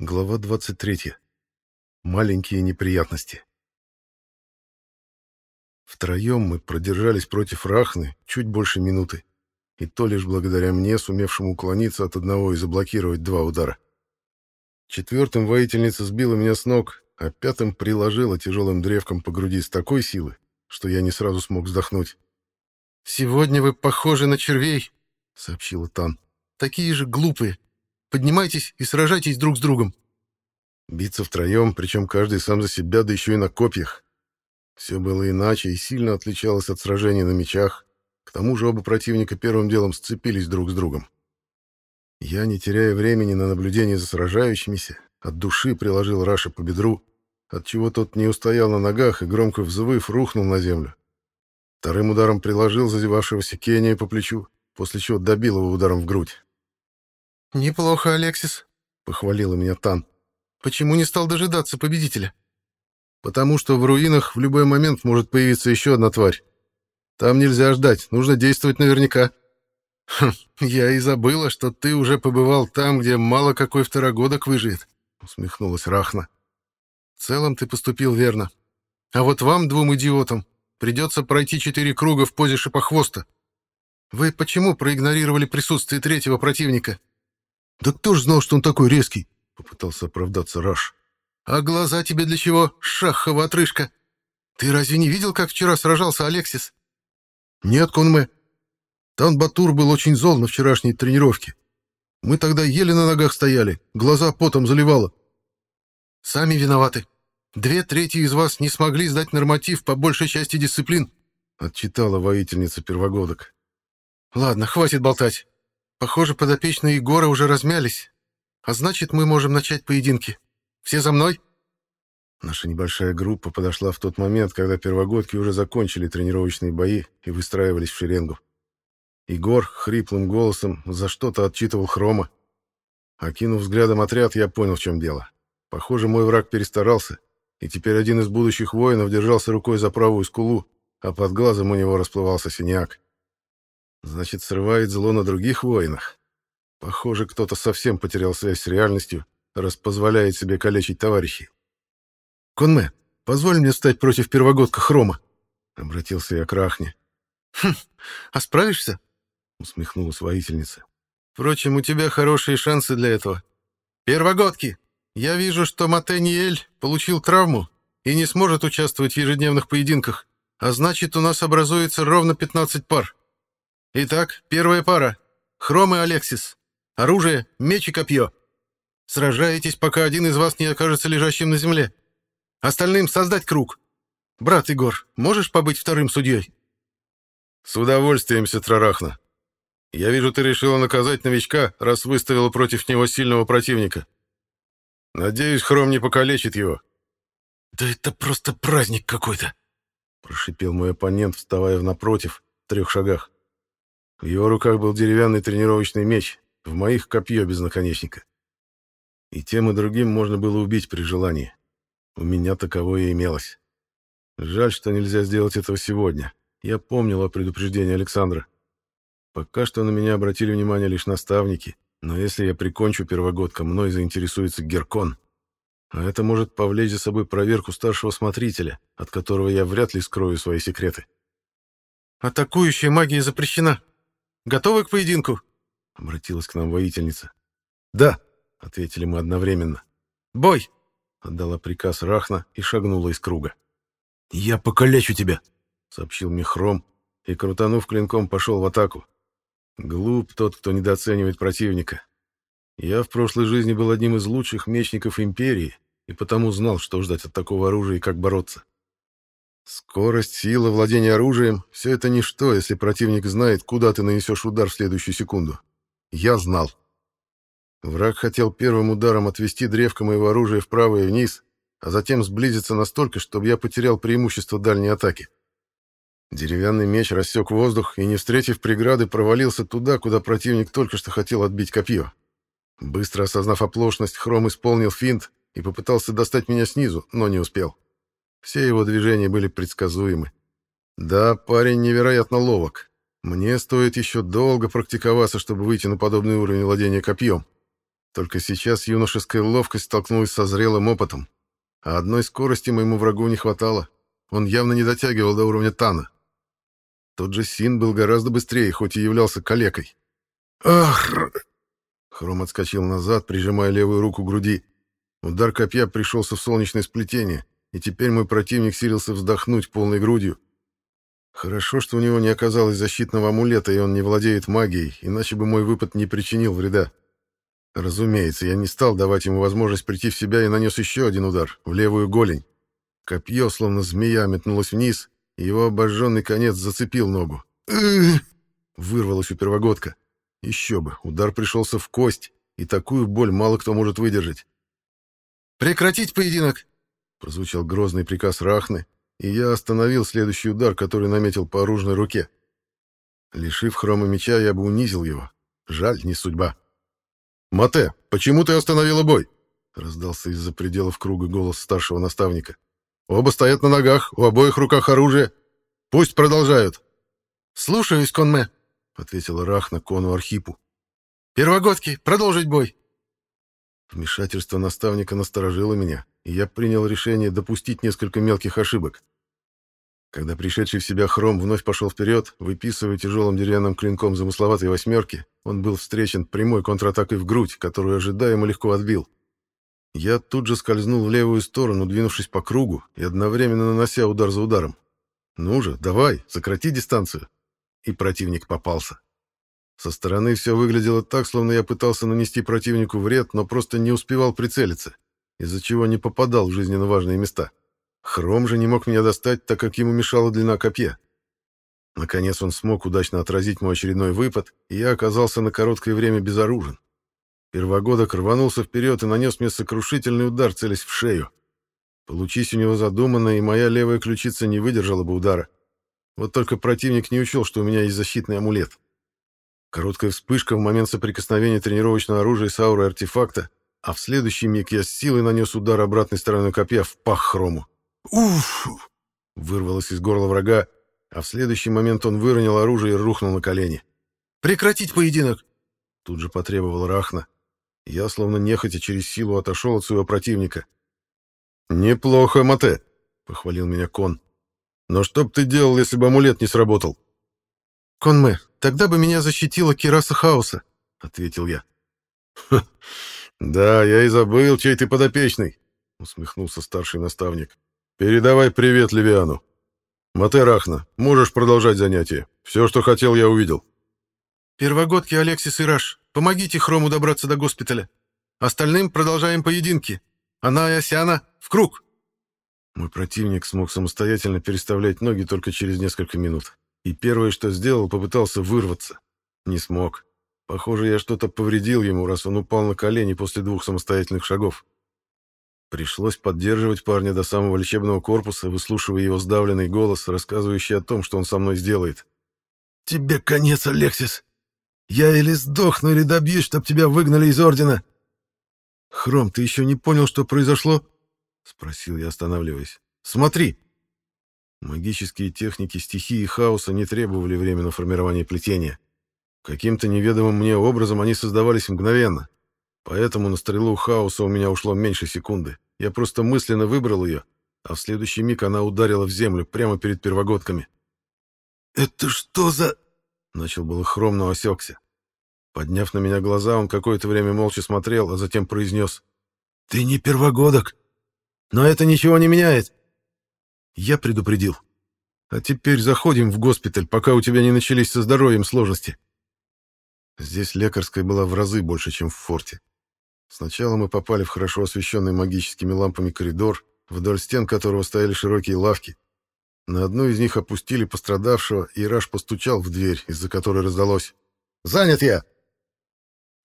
Глава 23. Маленькие неприятности. Втроем мы продержались против Рахны чуть больше минуты, и то лишь благодаря мне, сумевшему уклониться от одного и заблокировать два удара. Четвертым воительница сбила меня с ног, а пятым приложила тяжелым древком по груди с такой силы, что я не сразу смог вздохнуть. «Сегодня вы похожи на червей», — сообщила Тан. «Такие же глупые. Поднимайтесь и сражайтесь друг с другом. Биться втроем, причем каждый сам за себя, да еще и на копьях. Все было иначе и сильно отличалось от сражений на мечах. К тому же оба противника первым делом сцепились друг с другом. Я, не теряя времени на наблюдение за сражающимися, от души приложил Раша по бедру, отчего тот не устоял на ногах и, громко взвыв, рухнул на землю. Вторым ударом приложил зазевавшегося Кения по плечу, после чего добил его ударом в грудь. «Неплохо, Алексис», — похвалила меня Тан. «Почему не стал дожидаться победителя?» «Потому что в руинах в любой момент может появиться еще одна тварь. Там нельзя ждать, нужно действовать наверняка». «Хм, я и забыла, что ты уже побывал там, где мало какой второгодок выживет», — усмехнулась Рахна. «В целом ты поступил верно. А вот вам, двум идиотам, придется пройти четыре круга в позе шипохвоста. Вы почему проигнорировали присутствие третьего противника?» «Да кто ж знал, что он такой резкий?» — попытался оправдаться Раш. «А глаза тебе для чего, шахова отрыжка? Ты разве не видел, как вчера сражался Алексис?» «Нет, Конме. Тан Батур был очень зол на вчерашней тренировке. Мы тогда еле на ногах стояли, глаза потом заливало». «Сами виноваты. Две трети из вас не смогли сдать норматив по большей части дисциплин», — отчитала воительница первогодок. «Ладно, хватит болтать. Похоже, подопечные Егора уже размялись. А значит, мы можем начать поединки. Все за мной?» Наша небольшая группа подошла в тот момент, когда первогодки уже закончили тренировочные бои и выстраивались в шеренгу. Егор хриплым голосом за что-то отчитывал Хрома. Окинув взглядом отряд, я понял, в чем дело. Похоже, мой враг перестарался, и теперь один из будущих воинов держался рукой за правую скулу, а под глазом у него расплывался синяк. Значит, срывает зло на других воинах. Похоже, кто-то совсем потерял связь с реальностью, раз позволяет себе калечить товарищей. «Конме, позволь мне стать против первогодка Хрома», — обратился я к Рахне. «Хм, а справишься?» — усмехнулась воительница. «Впрочем, у тебя хорошие шансы для этого. Первогодки, я вижу, что Матениэль получил травму и не сможет участвовать в ежедневных поединках, а значит, у нас образуется ровно 15 пар. Итак, первая пара. Хром и Алексис. Оружие, меч и копье. Сражаетесь, пока один из вас не окажется лежащим на земле. Остальным создать круг. Брат Егор, можешь побыть вторым судьей? С удовольствием, Сетрарахна. Я вижу, ты решила наказать новичка, раз выставила против него сильного противника. Надеюсь, Хром не покалечит его. Да это просто праздник какой-то, прошипел мой оппонент, вставая напротив, в трех шагах. В его руках был деревянный тренировочный меч, в моих — копье без наконечника. И тем и другим можно было убить при желании. У меня таковое имелось. Жаль, что нельзя сделать этого сегодня. Я помнил о предупреждении Александра. Пока что на меня обратили внимание лишь наставники, но если я прикончу первогодка, мной заинтересуется Геркон. А это может повлечь за собой проверку старшего смотрителя, от которого я вряд ли скрою свои секреты. «Атакующая магия запрещена», Готовы к поединку?» — обратилась к нам воительница. «Да», — ответили мы одновременно. «Бой!» — отдала приказ Рахна и шагнула из круга. «Я покалечу тебя!» — сообщил Мехром и, крутанув клинком, пошел в атаку. Глуп тот, кто недооценивает противника. Я в прошлой жизни был одним из лучших мечников Империи и потому знал, что ждать от такого оружия и как бороться. Скорость, сила, владение оружием — все это ничто, если противник знает, куда ты нанесешь удар в следующую секунду. Я знал. Враг хотел первым ударом отвести древко моего оружия вправо и вниз, а затем сблизиться настолько, чтобы я потерял преимущество дальней атаки. Деревянный меч рассек воздух и, не встретив преграды, провалился туда, куда противник только что хотел отбить копье. Быстро осознав оплошность, Хром исполнил финт и попытался достать меня снизу, но не успел. Все его движения были предсказуемы. Да, парень невероятно ловок. Мне стоит еще долго практиковаться, чтобы выйти на подобный уровень владения копьем. Только сейчас юношеская ловкость столкнулась со зрелым опытом. А одной скорости моему врагу не хватало. Он явно не дотягивал до уровня Тана. Тот же Син был гораздо быстрее, хоть и являлся калекой. «Ах!» Хром отскочил назад, прижимая левую руку к груди. Удар копья пришелся в солнечное сплетение, и теперь мой противник силился вздохнуть полной грудью. Хорошо, что у него не оказалось защитного амулета, и он не владеет магией, иначе бы мой выпад не причинил вреда. Разумеется, я не стал давать ему возможность прийти в себя и нанес еще один удар, в левую голень. Копье, словно змея, метнулось вниз, и его обожженный конец зацепил ногу. Вырвалась у первогодка. Еще бы, удар пришелся в кость, и такую боль мало кто может выдержать. «Прекратить поединок!» — прозвучал грозный приказ Рахны, и я остановил следующий удар, который наметил по оружной руке. Лишив хрома меча, я бы унизил его. Жаль, не судьба. «Мате, почему ты остановила бой?» — раздался из-за пределов круга голос старшего наставника. «Оба стоят на ногах, у обоих руках оружие. Пусть продолжают». «Слушаюсь, Конме», — ответила Рахна Кону Архипу. «Первогодки, продолжить бой». Вмешательство наставника насторожило меня, я принял решение допустить несколько мелких ошибок. Когда пришедший в себя Хром вновь пошел вперед, выписывая тяжелым деревянным клинком замысловатой восьмерки, он был встречен прямой контратакой в грудь, которую ожидаемо легко отбил. Я тут же скользнул в левую сторону, двинувшись по кругу и одновременно нанося удар за ударом. «Ну же, давай, сократи дистанцию!» И противник попался. Со стороны все выглядело так, словно я пытался нанести противнику вред, но просто не успевал прицелиться, из-за чего не попадал в жизненно важные места. Хром же не мог меня достать, так как ему мешала длина копья. Наконец он смог удачно отразить мой очередной выпад, и я оказался на короткое время безоружен. Первогодок рванулся вперед и нанес мне сокрушительный удар, целясь в шею. Получись у него задуманное, и моя левая ключица не выдержала бы удара. Вот только противник не учел, что у меня есть защитный амулет. Короткая вспышка в момент соприкосновения тренировочного оружия с аурой артефакта, а в следующий миг я с силой нанес удар обратной стороной копья в пах хрому. «Уф!» — вырвалось из горла врага, а в следующий момент он выронил оружие и рухнул на колени. «Прекратить поединок!» — тут же потребовал Рахна. Я, словно нехотя, через силу отошел от своего противника. «Неплохо, Мате!» — похвалил меня Кон. «Но что б ты делал, если бы амулет не сработал?» «Конме, тогда бы меня защитила Кираса Хаоса», — ответил я. «Да, я и забыл, чей ты подопечный», — усмехнулся старший наставник. «Передавай привет Левиану. Матерахна, можешь продолжать занятие. Все, что хотел, я увидел». «Первогодки Алексис и Раш, помогите Хрому добраться до госпиталя. Остальным продолжаем поединки. Она и Асяна в круг». Мой противник смог самостоятельно переставлять ноги только через несколько минут. И первое, что сделал, попытался вырваться. Не смог. Похоже, я что-то повредил ему, раз он упал на колени после двух самостоятельных шагов. Пришлось поддерживать парня до самого лечебного корпуса, выслушивая его сдавленный голос, рассказывающий о том, что он со мной сделает. «Тебе конец, Алексис! Я или сдохну, или добьюсь, чтоб тебя выгнали из Ордена!» «Хром, ты еще не понял, что произошло?» — спросил я, останавливаясь. «Смотри!» Магические техники стихии хаоса не требовали времени формирования плетения. Каким-то неведомым мне образом они создавались мгновенно. Поэтому на стрелу хаоса у меня ушло меньше секунды. Я просто мысленно выбрал ее, а в следующий миг она ударила в землю прямо перед первогодками. «Это что за...» — начал было хром, но осекся. Подняв на меня глаза, он какое-то время молча смотрел, а затем произнес. «Ты не первогодок, но это ничего не меняет». Я предупредил. «А теперь заходим в госпиталь, пока у тебя не начались со здоровьем сложности». Здесь лекарская была в разы больше, чем в форте. Сначала мы попали в хорошо освещенный магическими лампами коридор, вдоль стен которого стояли широкие лавки. На одну из них опустили пострадавшего, и Раш постучал в дверь, из-за которой раздалось. «Занят я!»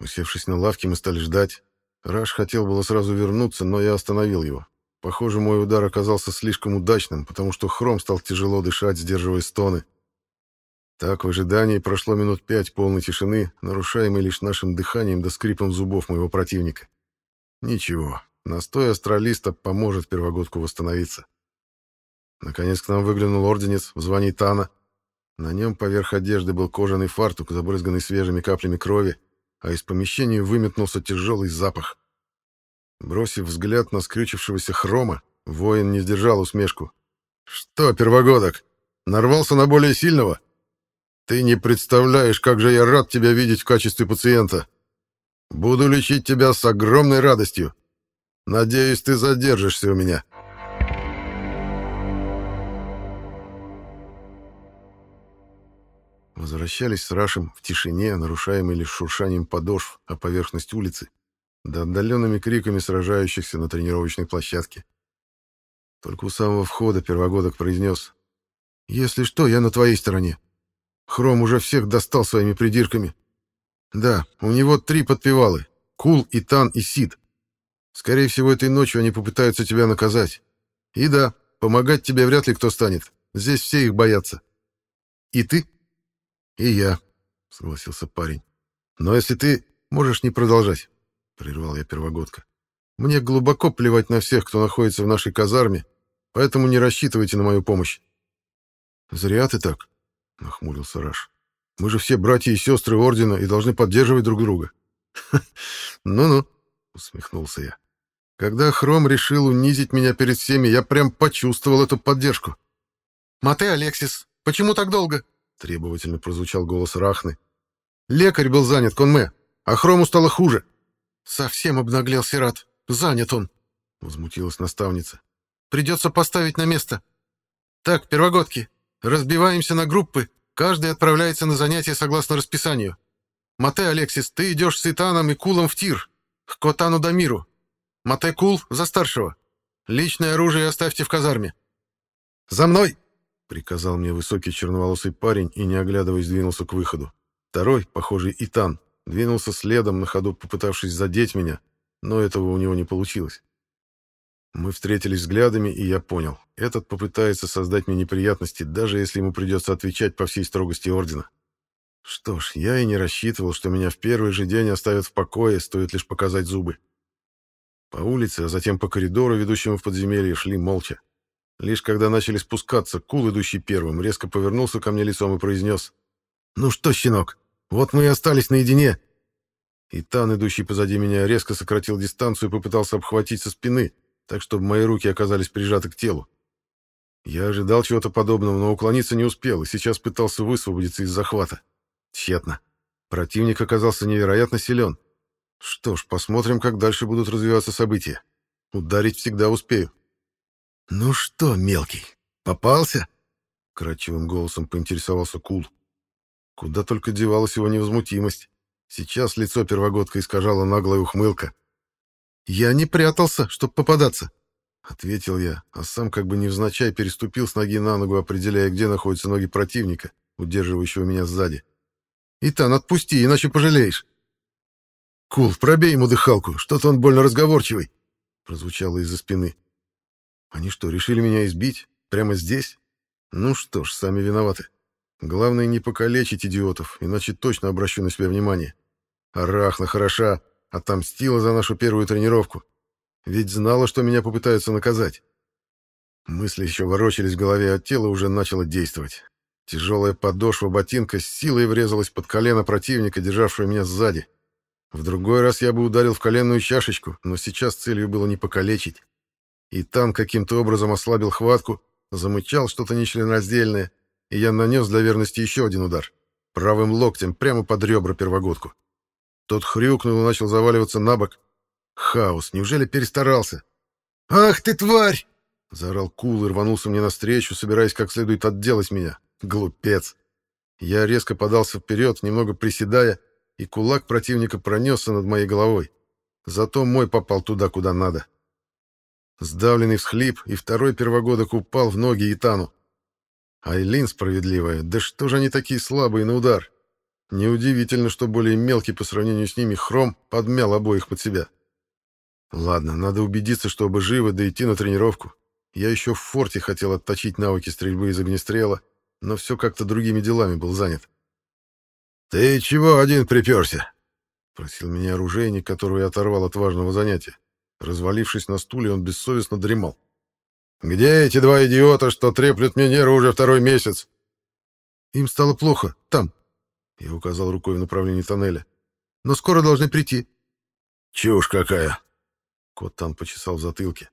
Усевшись на лавке, мы стали ждать. Раш хотел было сразу вернуться, но я остановил его. Похоже, мой удар оказался слишком удачным, потому что Хром стал тяжело дышать, сдерживая стоны. Так в ожидании прошло минут пять полной тишины, нарушаемой лишь нашим дыханием да скрипом зубов моего противника. Ничего, настой астралиста поможет первогодку восстановиться. Наконец к нам выглянул орденец в звании Тана. На нем поверх одежды был кожаный фартук, забрызганный свежими каплями крови, а из помещения выметнулся тяжелый запах. Бросив взгляд на скрючившегося хрома, воин не сдержал усмешку. «Что, первогодок, нарвался на более сильного? Ты не представляешь, как же я рад тебя видеть в качестве пациента. Буду лечить тебя с огромной радостью. Надеюсь, ты задержишься у меня». Возвращались с Рашем в тишине, нарушаемой лишь шуршанием подошв о поверхность улицы, да отдаленными криками сражающихся на тренировочной площадке. Только у самого входа первогодок произнес «Если что, я на твоей стороне. Хром уже всех достал своими придирками. Да, у него три подпевалы — Кул, Итан и Сид. Скорее всего, этой ночью они попытаются тебя наказать. И да, помогать тебе вряд ли кто станет. Здесь все их боятся. И ты?» «И я», — согласился парень. «Но если ты можешь не продолжать», — прервал я первогодка. «Мне глубоко плевать на всех, кто находится в нашей казарме, поэтому не рассчитывайте на мою помощь». «Зря ты так», — нахмурился Раш. «Мы же все братья и сестры Ордена и должны поддерживать друг друга». «Ну-ну», — усмехнулся я. «Когда Хром решил унизить меня перед всеми, я прям почувствовал эту поддержку». «Мате, Алексис, почему так долго?» Требовательно прозвучал голос Рахны. Лекарь был занят, Конме, а Хрому стало хуже. Совсем обнаглел Сират. Занят он, возмутилась наставница. Придется поставить на место. Так, первогодки, разбиваемся на группы, каждый отправляется на занятия согласно расписанию. Мате, Алексис, ты идешь с Итаном и Кулом в тир, к Котану Дамиру. Мате Кул за старшего. Личное оружие оставьте в казарме. «За мной!» приказал мне высокий черноволосый парень и, не оглядываясь, двинулся к выходу. Второй, похожий Итан, двинулся следом, на ходу попытавшись задеть меня, но этого у него не получилось. Мы встретились взглядами, и я понял, этот попытается создать мне неприятности, даже если ему придется отвечать по всей строгости Ордена. Что ж, я и не рассчитывал, что меня в первый же день оставят в покое, стоит лишь показать зубы. По улице, а затем по коридору, ведущему в подземелье, шли молча. Лишь когда начали спускаться, Кул, идущий первым, резко повернулся ко мне лицом и произнес. «Ну что, щенок, вот мы и остались наедине». И Тан, идущий позади меня, резко сократил дистанцию и попытался обхватить со спины, так чтобы мои руки оказались прижаты к телу. Я ожидал чего-то подобного, но уклониться не успел и сейчас пытался высвободиться из захвата. Тщетно. Противник оказался невероятно силен. Что ж, посмотрим, как дальше будут развиваться события. Ударить всегда успею. «Ну что, мелкий, попался?» — вкрадчивым голосом поинтересовался Кул. Куда только девалась его невозмутимость. Сейчас лицо первогодка искажала наглая ухмылка. «Я не прятался, чтоб попадаться», — ответил я, а сам как бы невзначай переступил с ноги на ногу, определяя, где находятся ноги противника, удерживающего меня сзади. «Итан, отпусти, иначе пожалеешь». «Кул, пробей ему дыхалку, что-то он больно разговорчивый», — прозвучало из-за спины. Они что, решили меня избить? Прямо здесь? Ну что ж, сами виноваты. Главное не покалечить идиотов, иначе точно обращу на себя внимание. Арахна хороша, отомстила за нашу первую тренировку. Ведь знала, что меня попытаются наказать. Мысли еще ворочались в голове, а тело уже начало действовать. Тяжелая подошва ботинка с силой врезалась под колено противника, державшего меня сзади. В другой раз я бы ударил в коленную чашечку, но сейчас целью было не покалечить, и Тан каким-то образом ослабил хватку, замычал что-то нечленораздельное, и я нанес для верности еще один удар. Правым локтем прямо под ребра первогодку. Тот хрюкнул и начал заваливаться на бок. Хаос, неужели перестарался? «Ах ты, тварь!» — заорал Кул и рванулся мне навстречу, собираясь как следует отделать меня. Глупец! Я резко подался вперед, немного приседая, и кулак противника пронесся над моей головой. Зато мой попал туда, куда надо. Сдавленный всхлип, и второй первогодок упал в ноги Итану. Айлин справедливая, да что же они такие слабые на удар? Неудивительно, что более мелкий по сравнению с ними хром подмял обоих под себя. Ладно, надо убедиться, что оба живы, да идти на тренировку. Я еще в форте хотел отточить навыки стрельбы из огнестрела, но все как-то другими делами был занят. «Ты чего один приперся?» — просил меня оружейник, которого я оторвал от важного занятия. Развалившись на стуле, он бессовестно дремал. «Где эти два идиота, что треплют мне нервы уже второй месяц?» «Им стало плохо. Там». Я указал рукой в направлении тоннеля. но скоро должны прийти». «Чушь какая!» Коттан почесал в затылке.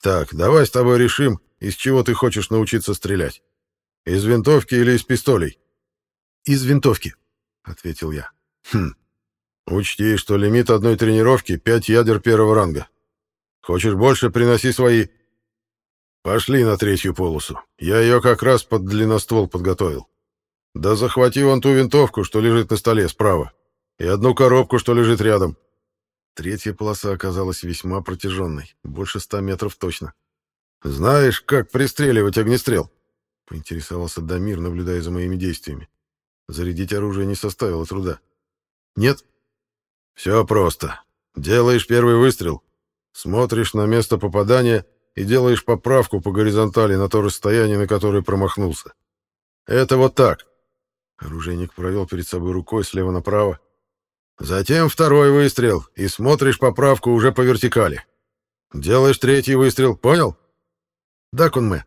«Так, давай с тобой решим, из чего ты хочешь научиться стрелять. Из винтовки или из пистолей?» «Из винтовки», — ответил я. «Хм. Учти, что лимит одной тренировки — пять ядер первого ранга. Хочешь больше, приноси свои. Пошли на третью полосу. Я ее как раз под длинноствол подготовил. Да захвати вон ту винтовку, что лежит на столе справа, и одну коробку, что лежит рядом. Третья полоса оказалась весьма протяженной, больше ста метров точно. «Знаешь, как пристреливать огнестрел?» — поинтересовался Дамир, наблюдая за моими действиями. Зарядить оружие не составило труда. «Нет?» «Все просто. Делаешь первый выстрел, смотришь на место попадания и делаешь поправку по горизонтали на то расстояние, на которое промахнулся. Это вот так». Оружейник провел перед собой рукой слева направо, Затем второй выстрел, и смотришь поправку уже по вертикали. Делаешь третий выстрел, понял? Да, Кунме.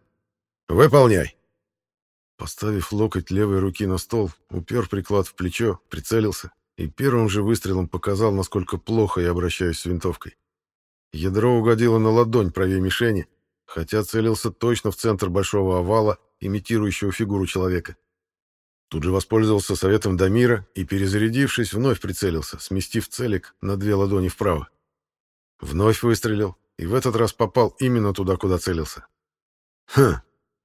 Выполняй. Поставив локоть левой руки на стол, упер приклад в плечо, прицелился и первым же выстрелом показал, насколько плохо я обращаюсь с винтовкой. Ядро угодило на ладонь правее мишени, хотя целился точно в центр большого овала, имитирующего фигуру человека. Тут же воспользовался советом Дамира и, перезарядившись, вновь прицелился, сместив целик на две ладони вправо. Вновь выстрелил, и в этот раз попал именно туда, куда целился. «Хм,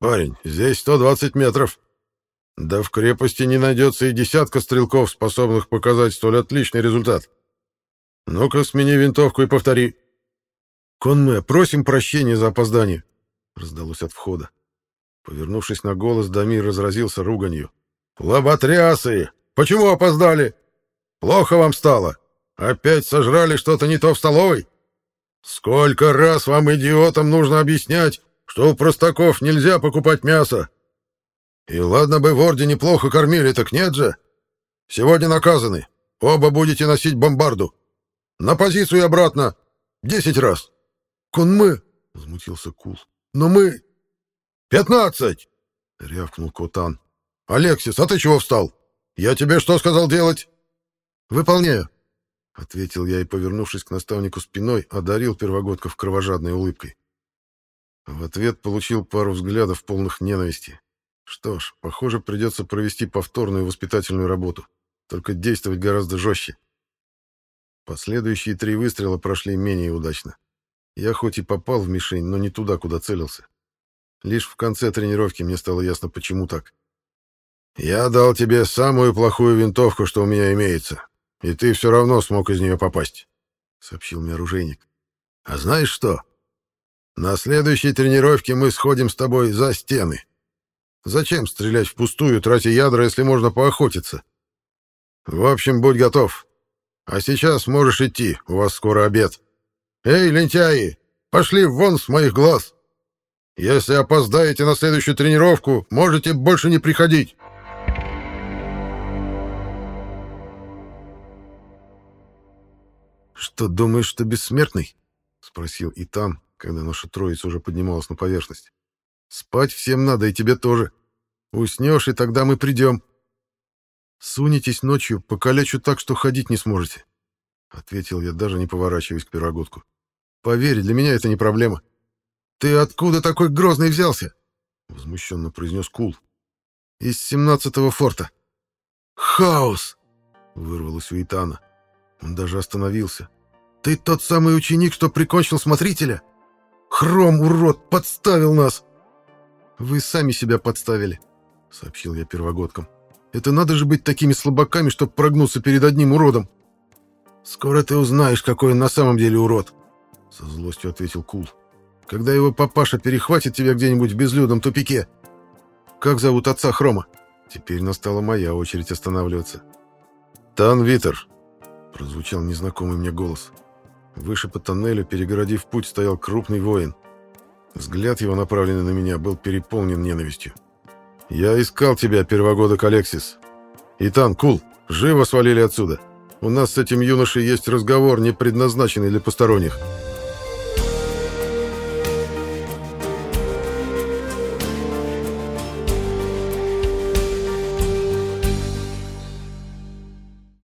парень, здесь 120 метров. Да в крепости не найдется и десятка стрелков, способных показать столь отличный результат. Ну-ка, смени винтовку и повтори». «Конме, просим прощения за опоздание», — раздалось от входа. Повернувшись на голос, Дамир разразился руганью. «Лоботрясы! Почему опоздали? Плохо вам стало? Опять сожрали что-то не то в столовой? Сколько раз вам, идиотам, нужно объяснять, что у простаков нельзя покупать мясо? И ладно бы в Орде плохо кормили, так нет же. Сегодня наказаны. Оба будете носить бомбарду. На позицию и обратно. Десять раз. Кунмы, — возмутился Кул. Но мы... Пятнадцать! — рявкнул Котан. «Алексис, а ты чего встал? Я тебе что сказал делать?» «Выполняю», — ответил я и, повернувшись к наставнику спиной, одарил первогодков кровожадной улыбкой. В ответ получил пару взглядов полных ненависти. Что ж, похоже, придется провести повторную воспитательную работу, только действовать гораздо жестче. Последующие три выстрела прошли менее удачно. Я хоть и попал в мишень, но не туда, куда целился. Лишь в конце тренировки мне стало ясно, почему так. «Я дал тебе самую плохую винтовку, что у меня имеется, и ты все равно смог из нее попасть», — сообщил мне оружейник. «А знаешь что? На следующей тренировке мы сходим с тобой за стены. Зачем стрелять впустую, тратя ядра, если можно поохотиться? В общем, будь готов. А сейчас можешь идти, у вас скоро обед. Эй, лентяи, пошли вон с моих глаз. Если опоздаете на следующую тренировку, можете больше не приходить». «Что, думаешь, что бессмертный?» — спросил Итан, когда наша троица уже поднималась на поверхность. «Спать всем надо, и тебе тоже. Уснешь, и тогда мы придем. Сунетесь ночью, покалечу так, что ходить не сможете», — ответил я, даже не поворачиваясь к пироготку. «Поверь, для меня это не проблема». «Ты откуда такой грозный взялся?» — возмущенно произнес Кул. «Из семнадцатого форта». «Хаос!» — вырвалось у Итана. Он даже остановился. «Ты тот самый ученик, что прикончил смотрителя? Хром, урод, подставил нас!» «Вы сами себя подставили», — сообщил я первогодкам. «Это надо же быть такими слабаками, чтобы прогнуться перед одним уродом!» «Скоро ты узнаешь, какой он на самом деле урод», — со злостью ответил Кул. «Когда его папаша перехватит тебя где-нибудь в безлюдном тупике. Как зовут отца Хрома?» Теперь настала моя очередь останавливаться. «Тан Витер», прозвучал незнакомый мне голос. Выше по тоннелю, перегородив путь, стоял крупный воин. Взгляд его, направленный на меня, был переполнен ненавистью. «Я искал тебя, первогодок Алексис. Итан, Кул, живо свалили отсюда. У нас с этим юношей есть разговор, не предназначенный для посторонних».